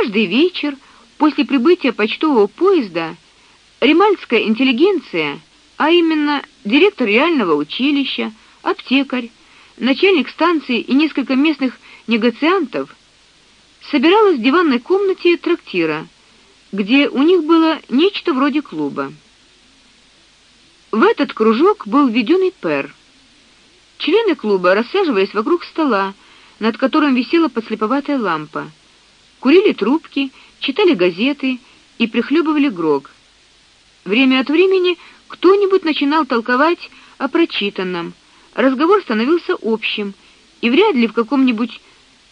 Каждый вечер после прибытия почтового поезда ремальская интеллигенция, а именно директор реального училища, аптекарь, начальник станции и несколько местных негациантов собиралась в диванной комнате трактира, где у них было нечто вроде клуба. В этот кружок был введен и Пер. Члены клуба рассаживались вокруг стола, над которым висела подслеповатая лампа. Курили трубки, читали газеты и прихлебывали грог. Время от времени кто-нибудь начинал толковать о прочитанном. Разговор становился общим, и вряд ли в каком-нибудь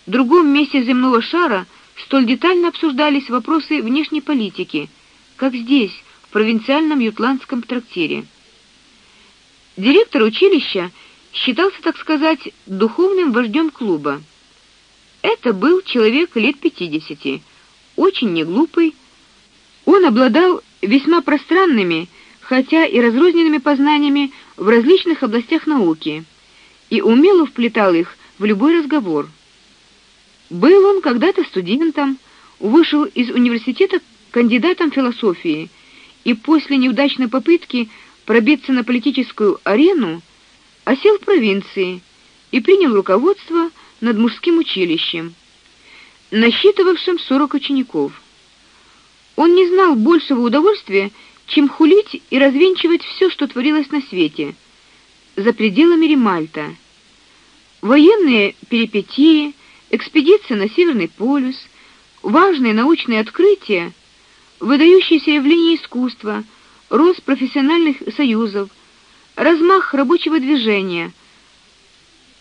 другом месте земного шара столь детально обсуждались вопросы внешней политики, как здесь, в провинциальном ютландском трактире. Директор училища считался, так сказать, духовным вождем клуба. Это был человек лет пятидесяти, очень неглупый. Он обладал весьма пространными, хотя и разрозненными познаниями в различных областях науки и умело вплетал их в любой разговор. Был он когда-то студентом, вышел из университета кандидатом философии и после неудачной попытки пробиться на политическую арену осел в провинции и принял руководство над мужским училищем, насчитывавшим 40 учеников. Он не знал большего удовольствия, чем хулить и развенчивать все, что творилось на свете за пределами Римальта. Военные перипетии, экспедиция на Северный полюс, важные научные открытия, выдающиеся явления искусства, рост профессиональных союзов, размах рабочего движения.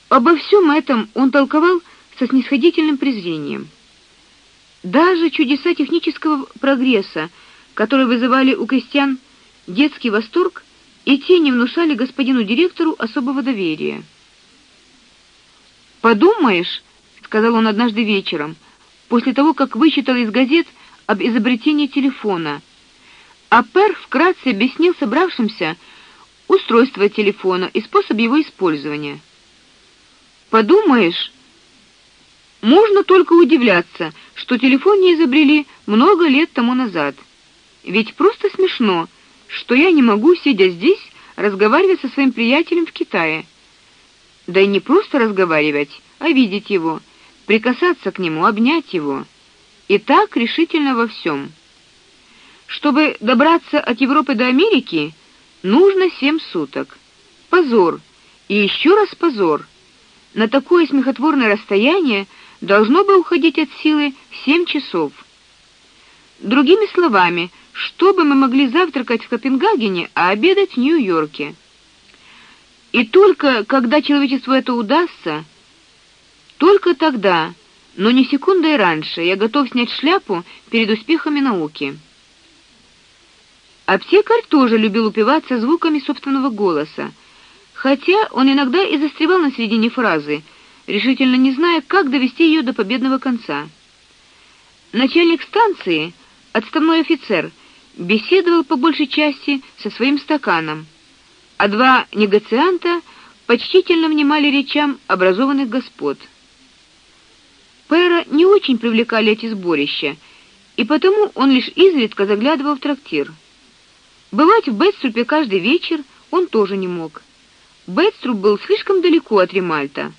Обо всем этом он толковал со снисходительным презрением. Даже чудеса технического прогресса, которые вызывали у крестьян детский восторг, и те не внушали господину директору особого доверия. Подумаешь, сказал он однажды вечером, после того, как вычитал из газет об изобретении телефона. А Пер вкратце объяснил собравшимся устройство телефона и способ его использования. Подумаешь, можно только удивляться, что телефон не изобрели много лет тому назад. Ведь просто смешно, что я не могу сидя здесь разговаривать со своим приятелем в Китае. Да и не просто разговаривать, а видеть его, прикасаться к нему, обнять его. И так решительно во всем. Чтобы добраться от Европы до Америки, нужно семь суток. Позор. И еще раз позор. На такое смехотворное расстояние должно бы уходить от силы семь часов. Другими словами, чтобы мы могли завтракать в Копенгагене, а обедать в Нью-Йорке. И только когда человечеству это удастся, только тогда, но не секундой раньше, я готов снять шляпу перед успехами науки. Аптекарь тоже любил упиваться звуками собственного голоса, хотя он иногда и застревал на середине фразы, решительно не зная, как довести ее до победного конца. Начальник станции, отставной офицер, беседовал по большей части со своим стаканом, а два негацианта почтительно внимали речам образованных господ. Пэра не очень привлекали эти сборища, и потому он лишь изредка заглядывал в трактир. Бывать в Бетструпе каждый вечер он тоже не мог. Бетструп был слишком далеко от Ремальта,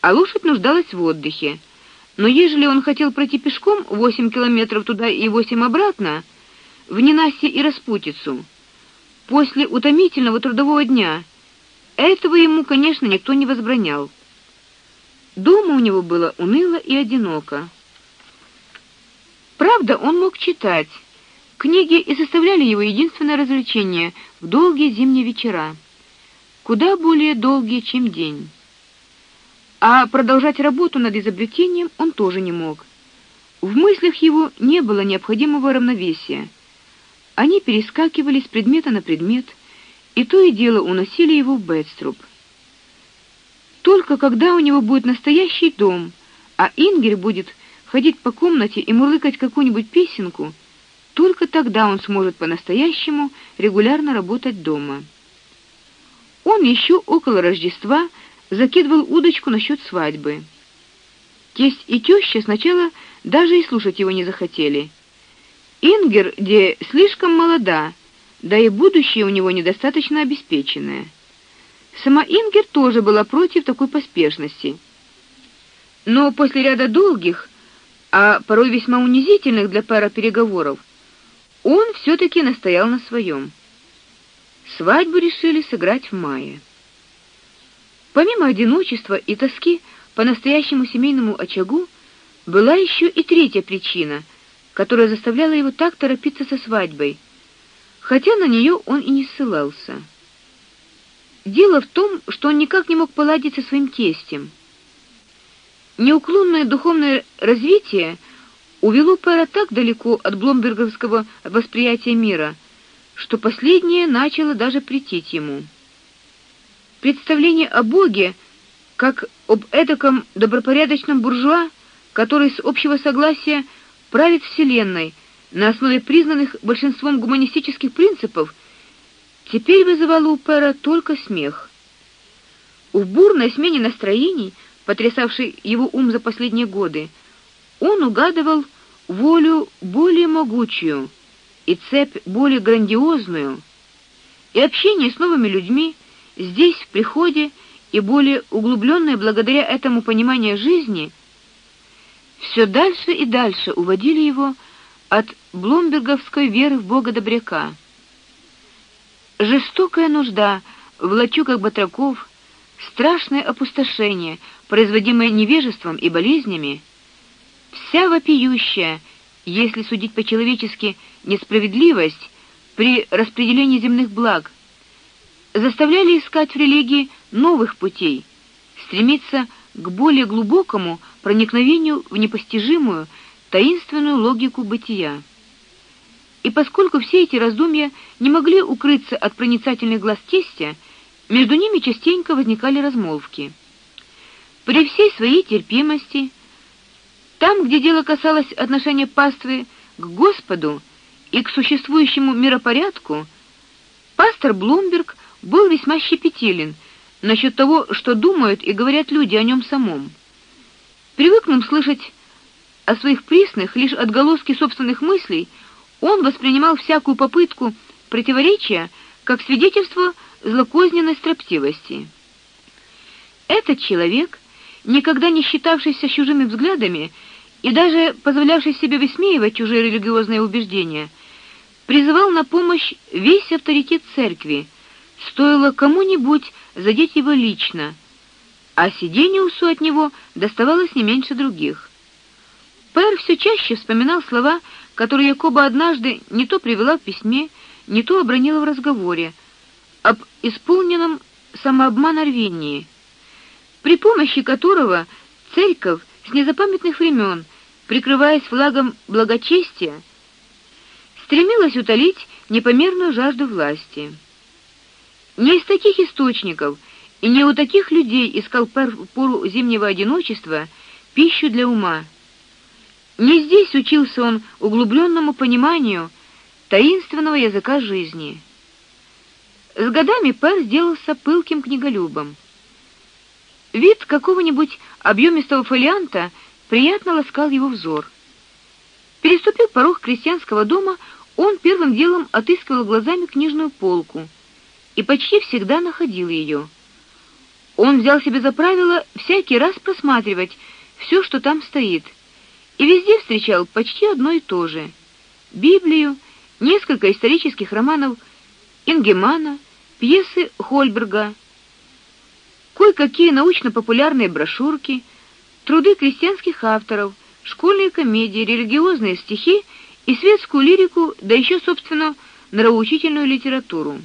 а лошадь нуждалась в отдыхе. Но ежели он хотел пройти пешком 8 километров туда и 8 обратно, в ненастье и распутицу. После утомительного трудового дня этого ему, конечно, никто не возбранял. Дома у него было уныло и одиноко. Правда, он мог читать. Книги и составляли его единственное развлечение в долгие зимние вечера, куда более долгие, чем день. А продолжать работу над изобретением он тоже не мог. В мыслях его не было необходимого равновесия. Они перескакивали с предмета на предмет, и то и дело уносили его в Бетструб. Только когда у него будет настоящий дом, а Ингер будет ходить по комнате и мурлыкать какую-нибудь песенку, только тогда он сможет по-настоящему регулярно работать дома. Он еще около Рождества закидывал удочку насчет свадьбы. Тесть и теща сначала даже и слушать его не захотели. Ингер, где слишком молода, да и будущее у него недостаточно обеспеченное. Сама Ингер тоже была против такой поспешности. Но после ряда долгих, а порой весьма унизительных для пары переговоров, он все таки настоял на своем. Свадьбу решили сыграть в мае. Помимо одиночества и тоски по настоящему семейному очагу, была еще и третья причина, которая заставляла его так торопиться со свадьбой, хотя на нее он и не ссылался. Дело в том, что он никак не мог поладить со своим тестем. Неуклонное духовное развитие увело Пэра так далеко от бломберговского восприятия мира, что последнее начало даже претить ему. Представление о Боге как об эдаком добропорядочном буржуа, который с общего согласия правит вселенной на основе признанных большинством гуманистических принципов, теперь вызывало у Пэра только смех. В бурной смене настроений, потрясавшей его ум за последние годы, он угадывал волю более могучую и цепь более грандиозную, и общение с новыми людьми здесь в приходе и более углубленное благодаря этому понимание жизни все дальше и дальше уводили его от блумберговской веры в Бога добряка. Жестокая нужда в лачугах батраков, страшное опустошение, производимое невежеством и болезнями, вся вопиющая, если судить по-человечески, несправедливость при распределении земных благ заставляли искать в религии новых путей, стремиться к более глубокому проникновению в непостижимую, таинственную логику бытия. И поскольку все эти раздумья не могли укрыться от проницательных глаз тестя, между ними частенько возникали размолвки. При всей своей терпимости, там, где дело касалось отношения паствы к Господу и к существующему миропорядку, пастор Блумберг был весьма щепетилен насчет того, что думают и говорят люди о нем самом. Привыкнув слышать о своих присных лишь отголоски собственных мыслей, он воспринимал всякую попытку противоречия как свидетельство злокозненной строптивости. Этот человек никогда не считавшийся чужими взглядами и даже позволявший себе высмеивать чужие религиозные убеждения, призывал на помощь весь авторитет церкви. Стоило кому-нибудь задеть его лично, а Сидениусу от него доставалось не меньше других. Пэр все чаще вспоминал слова, которые Якоба однажды не то привела в письме, не то обронила в разговоре об исполненном самообмана рвении при помощи которого церковь с незапамятных времен, прикрываясь флагом благочестия, стремилась утолить непомерную жажду власти. Не из таких источников и не у таких людей искал пору зимнего одиночества пищу для ума. Не здесь учился он углубленному пониманию таинственного языка жизни. С годами Пер сделался пылким книголюбом. Вид какого-нибудь объемистого фолианта приятно ласкал его взор. Переступив порог крестьянского дома, он первым делом отыскивал глазами книжную полку и почти всегда находил ее. Он взял себе за правило всякий раз просматривать все, что там стоит, и везде встречал почти одно и то же: Библию, несколько исторических романов Ингемана, пьесы Хольберга, кое-какие научно-популярные брошюрки, труды крестьянских авторов, школьные комедии, религиозные стихи и светскую лирику, да еще, собственно, нравоучительную литературу.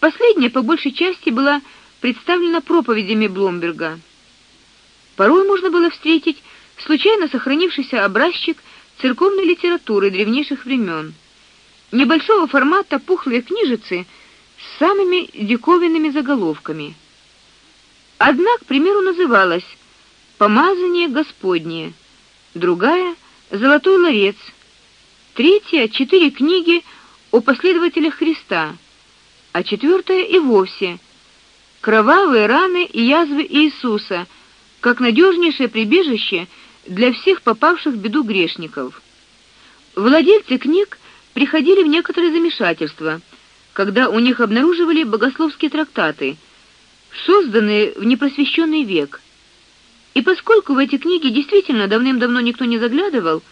Последняя по большей части была представлена проповедями Бломберга. Порой можно было встретить случайно сохранившийся образчик церковной литературы древнейших времен. Небольшого формата пухлые книжицы с самыми диковинными заголовками – Одна, к примеру, называлась Помазание Господнее, другая Золотой ларец, третья четыре книги о последователях Христа, а четвертая и вовсе Кровавые раны и язвы Иисуса, как надежнейшее прибежище для всех попавших в беду грешников. Владельцы книг приходили в некоторое замешательство, когда у них обнаруживали богословские трактаты, созданные в непросвещенный век. И поскольку в эти книги действительно давным-давно никто не заглядывал,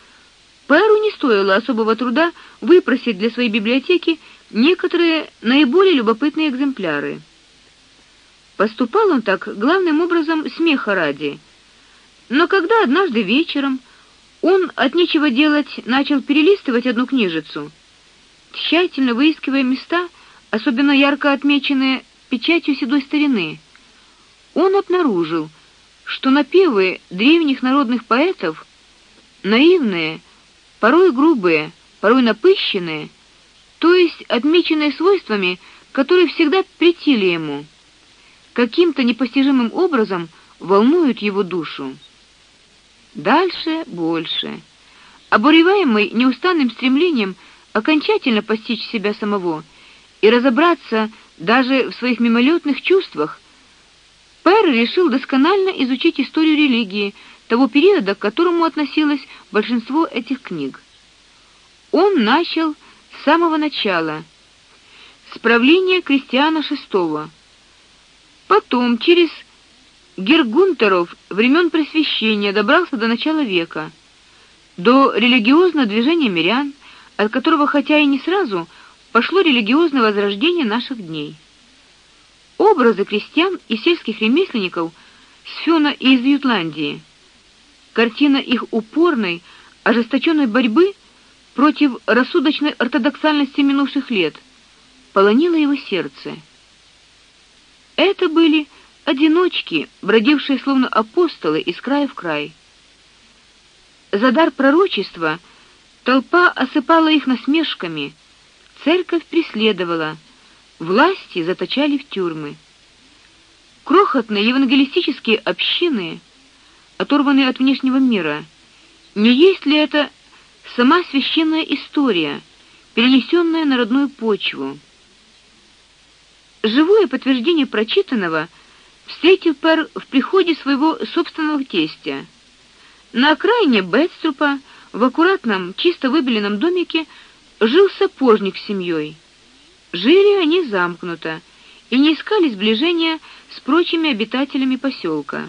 Перу не стоило особого труда выпросить для своей библиотеки некоторые наиболее любопытные экземпляры. Поступал он так главным образом смеха ради. Но когда однажды вечером он от нечего делать начал перелистывать одну книжицу, тщательно выискивая места, особенно ярко отмеченные печатью седой старины, он обнаружил, что напевы древних народных поэтов наивные, порой грубые, порой напыщенные, то есть отмеченные свойствами, которые всегда претили ему, каким-то непостижимым образом волнуют его душу. Дальше больше. Обуреваемый неустанным стремлением окончательно постичь себя самого и разобраться даже в своих мимолетных чувствах, Пэр решил досконально изучить историю религии того периода, к которому относилось большинство этих книг. Он начал с самого начала, с правления Кристиана VI. Потом через Гергунтеров времен Просвещения добрался до начала века, до религиозного движения мирян, от которого хотя и не сразу пошло религиозное возрождение наших дней. Образы крестьян и сельских ремесленников с Фюна и из Ютландии. Картина их упорной, ожесточенной борьбы против рассудочной ортодоксальности минувших лет полонила его сердце. Это были одиночки, бродившие словно апостолы из края в край. За дар пророчества толпа осыпала их насмешками, церковь преследовала, власти заточали в тюрьмы. Крохотные евангелистические общины, оторванные от внешнего мира, не есть ли это сама священная история, перенесенная на родную почву? Живое подтверждение прочитанного встретил Пер в приходе своего собственного тестя. На окраине Бетструпа, в аккуратном, чисто выбеленном домике, жил сапожник с семьей. Жили они замкнуто и не искали сближения с прочими обитателями поселка.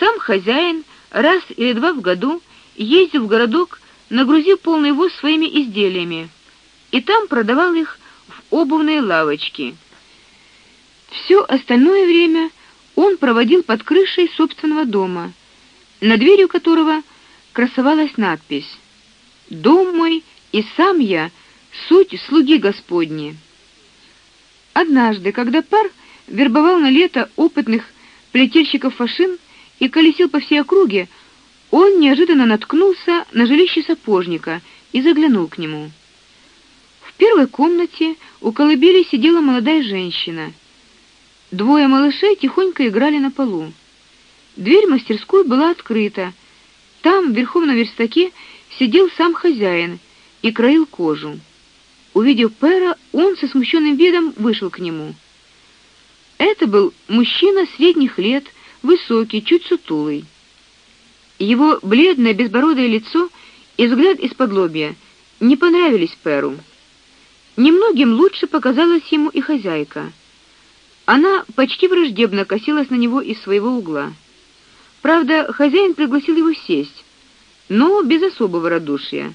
Сам хозяин раз или два в году ездил в городок, нагрузив полный воз своими изделиями, и там продавал их в обувные лавочки. Все остальное время он проводил под крышей собственного дома, на дверью которого красовалась надпись: "Дом мой и сам я суть слуги Господни". Однажды, когда пар вербовал на лето опытных плетельщиков фашин и колесил по всей округе, он неожиданно наткнулся на жилище сапожника и заглянул к нему. В первой комнате у колыбели сидела молодая женщина. Двое малышей тихонько играли на полу. Дверь в мастерскую была открыта. Там, верхом на верстаке, сидел сам хозяин и краил кожу. Увидев Пера, он со смущенным видом вышел к нему. Это был мужчина средних лет, высокий, чуть сутулый. Его бледное безбородое лицо и взгляд из-под лобья не понравились Перу. Немногим лучше показалась ему и хозяйка. Она почти враждебно косилась на него из своего угла. Правда, хозяин пригласил его сесть, но без особого радушия.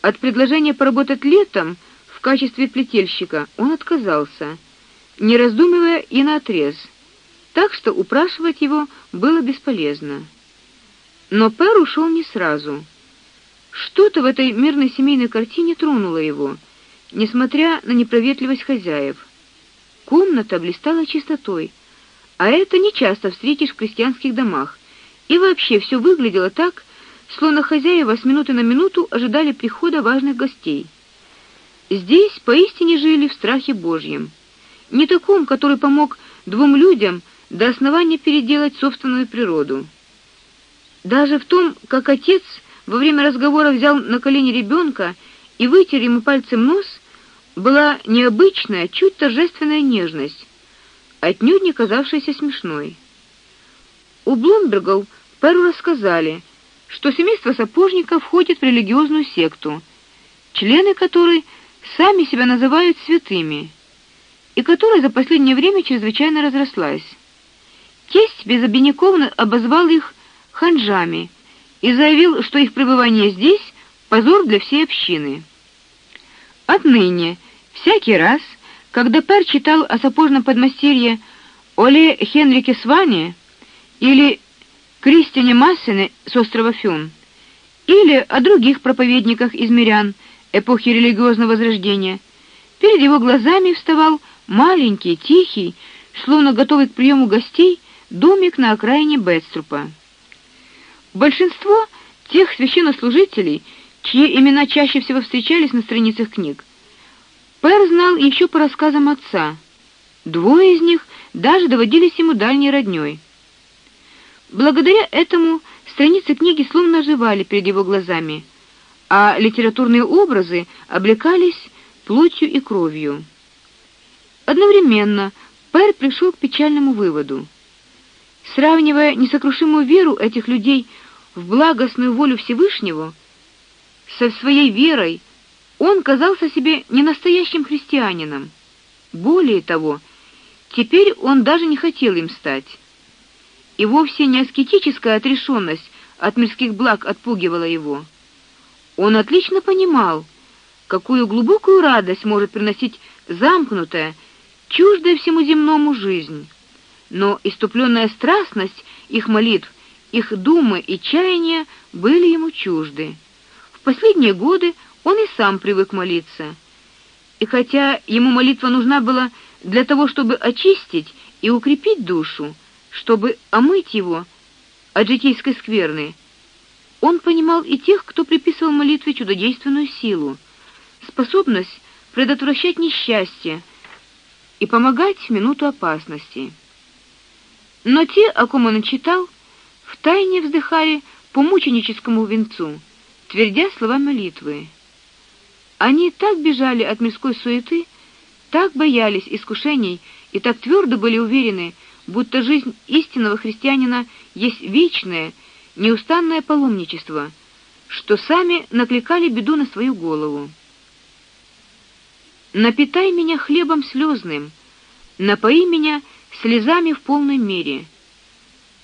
От предложения поработать летом в качестве плетельщика он отказался, не раздумывая и наотрез. Так что упрашивать его было бесполезно. Но Пер ушел не сразу. Что-то в этой мирной семейной картине тронуло его, несмотря на непроветливость хозяев. Комната блистала чистотой, а это не часто встретишь в крестьянских домах. И вообще все выглядело так, словно хозяева с минуты на минуту ожидали прихода важных гостей. Здесь поистине жили в страхе Божьем, не таком, который помог двум людям до основания переделать собственную природу. Даже в том, как отец во время разговора взял на колени ребенка и вытер ему пальцем нос, была необычная, чуть торжественная нежность, отнюдь не казавшаяся смешной. У Блумбергов Перу рассказали, что семейство сапожников входит в религиозную секту, члены которой сами себя называют святыми, и которая за последнее время чрезвычайно разрослась. Тесть безобиняков обозвал их ханжами и заявил, что их пребывание здесь позор для всей общины. Отныне всякий раз, когда Пер читал о сапожном подмастерье Оле Хенрике Сване или Кристиане Массене с острова Фюн, или о других проповедниках из мирян эпохи религиозного возрождения, перед его глазами вставал маленький, тихий, словно готовый к приему гостей, домик на окраине Бетструпа. Большинство тех священнослужителей, чьи имена чаще всего встречались на страницах книг, Пер знал еще по рассказам отца. Двое из них даже доводились ему дальней роднёй. Благодаря этому страницы книги словно оживали перед его глазами, а литературные образы облекались плотью и кровью. Одновременно Пер пришел к печальному выводу. Сравнивая несокрушимую веру этих людей в благостную волю Всевышнего со своей верой, он казался себе не настоящим христианином. Более того, теперь он даже не хотел им стать. И вовсе не аскетическая отрешенность от мирских благ отпугивала его. Он отлично понимал, какую глубокую радость может приносить замкнутая, чуждая всему земному жизнь. Но иступленная страстность их молитв, их думы и чаяния были ему чужды. В последние годы он и сам привык молиться. И хотя ему молитва нужна была для того, чтобы очистить и укрепить душу, чтобы омыть его от житейской скверны, он понимал и тех, кто приписывал молитве чудодейственную силу, способность предотвращать несчастье и помогать в минуту опасности. Но те, о ком он читал, втайне вздыхали по мученическому венцу, твердя слова молитвы. Они так бежали от мирской суеты, так боялись искушений и так твердо были уверены, будто жизнь истинного христианина есть вечное, неустанное паломничество, что сами накликали беду на свою голову. Напитай меня хлебом слезным, напои меня слезами в полной мере.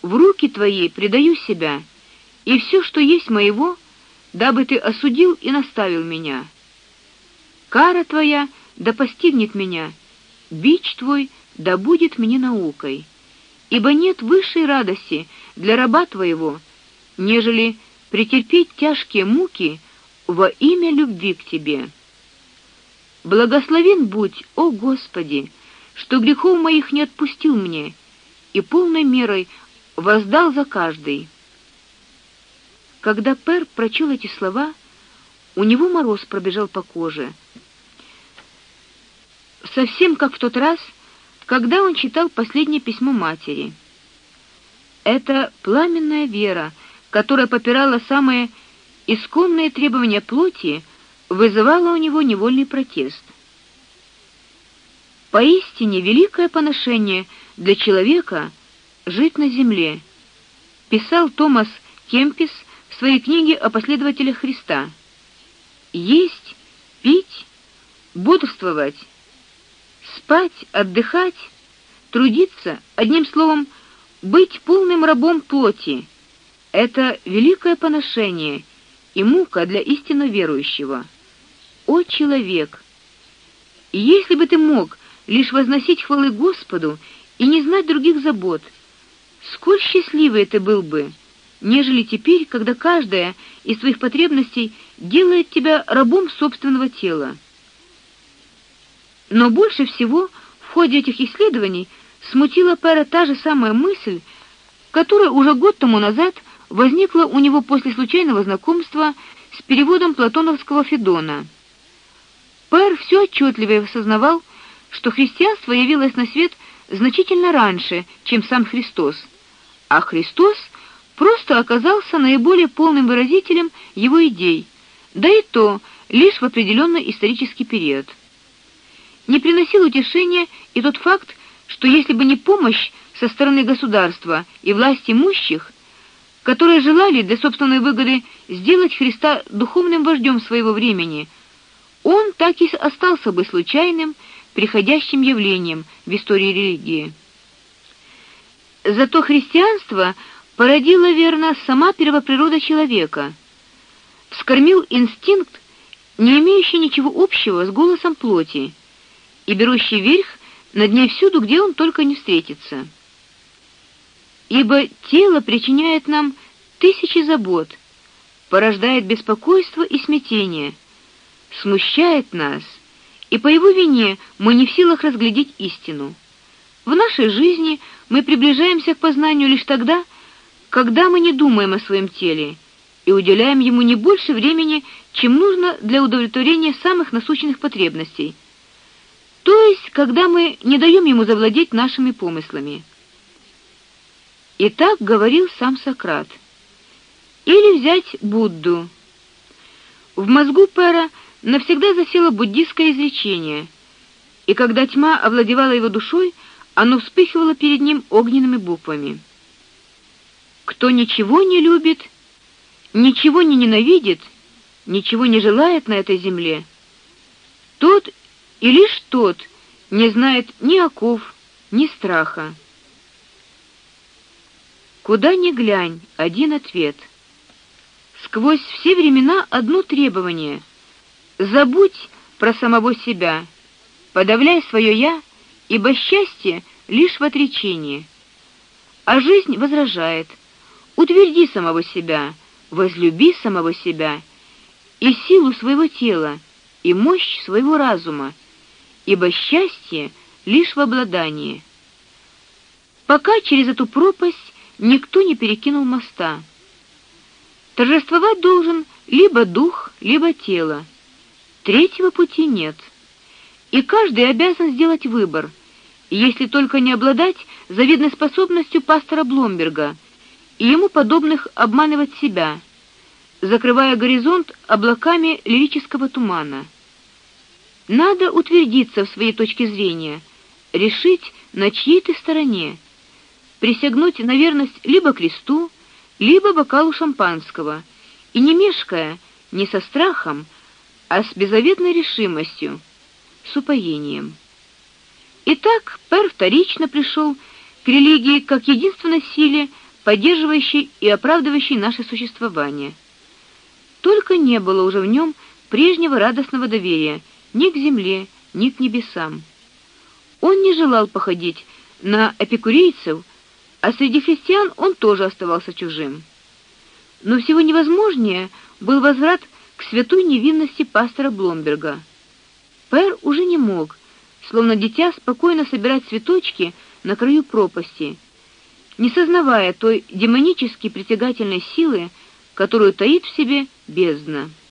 В руки твои предаю себя, и все, что есть моего, дабы ты осудил и наставил меня. Кара твоя да постигнет меня, бич твой да будет мне наукой. Ибо нет высшей радости для раба твоего, нежели претерпеть тяжкие муки во имя любви к тебе. Благословен будь, о Господи, что грехов моих не отпустил мне и полной мерой воздал за каждый. Когда Пер прочел эти слова, у него мороз пробежал по коже совсем как в тот раз, когда он читал последнее письмо матери. Это пламенная вера, которая попирала самые исконные требования плоти, вызывала у него невольный протест. Поистине великое поношение для человека жить на земле, писал Томас Кемпис в своей книге о последователях Христа. Есть, пить, бодрствовать спать, отдыхать, трудиться, одним словом, быть полным рабом плоти это великое поношение и мука для истинно верующего. О человек, и если бы ты мог лишь возносить хвалы Господу и не знать других забот, сколь счастливый ты был бы, нежели теперь, когда каждая из твоих потребностей делает тебя рабом собственного тела. Но больше всего в ходе этих исследований смутила Пера та же самая мысль, которая уже год тому назад возникла у него после случайного знакомства с переводом платоновского Федона. Пер все отчетливее осознавал, что христианство явилось на свет значительно раньше, чем сам Христос, а Христос просто оказался наиболее полным выразителем его идей, да и то лишь в определенный исторический период. Не приносил утешения и тот факт, что если бы не помощь со стороны государства и власти имущих, которые желали для собственной выгоды сделать Христа духовным вождем своего времени, он так и остался бы случайным, приходящим явлением в истории религии. Зато христианство породило верно сама первоприрода человека. Вскормил инстинкт, не имеющий ничего общего с голосом плоти и берущий верх над ней всюду, где он только не встретится. Ибо тело причиняет нам тысячи забот, порождает беспокойство и смятение, смущает нас, и по его вине мы не в силах разглядеть истину. В нашей жизни мы приближаемся к познанию лишь тогда, когда мы не думаем о своем теле и уделяем ему не больше времени, чем нужно для удовлетворения самых насущных потребностей. То есть, когда мы не даем ему завладеть нашими помыслами. И так говорил сам Сократ. Или взять Будду. В мозгу Пера навсегда засело буддийское изречение, и когда тьма овладевала его душой, оно вспыхивало перед ним огненными буквами. Кто ничего не любит, ничего не ненавидит, ничего не желает на этой земле, тот и лишь тот не знает ни оков, ни страха. Куда ни глянь, один ответ. Сквозь все времена одно требование: забудь про самого себя, подавляй свое я ибо счастье лишь в отречении. А жизнь возражает: утверди самого себя, возлюби самого себя и силу своего тела, и мощь своего разума, ибо счастье лишь в обладании. Пока через эту пропасть никто не перекинул моста. Торжествовать должен либо дух, либо тело. Третьего пути нет и каждый обязан сделать выбор, если только не обладать завидной способностью пастора Бломберга и ему подобных обманывать себя, закрывая горизонт облаками лирического тумана. Надо утвердиться в своей точке зрения, решить, на чьей ты стороне, присягнуть на верность либо кресту, либо бокалу шампанского, и не мешкая, не со страхом, а с беззаветной решимостью с упоением. Итак, Пер вторично пришел к религии как единственной силе, поддерживающей и оправдывающей наше существование. Только не было уже в нем прежнего радостного доверия ни к земле, ни к небесам. Он не желал походить на эпикурейцев, а среди христиан он тоже оставался чужим. Но всего невозможнее был возврат к святой невинности пастора Бломберга. Пэр уже не мог, словно дитя, спокойно собирать цветочки на краю пропасти, не сознавая той демонически притягательной силы, которую таит в себе бездна.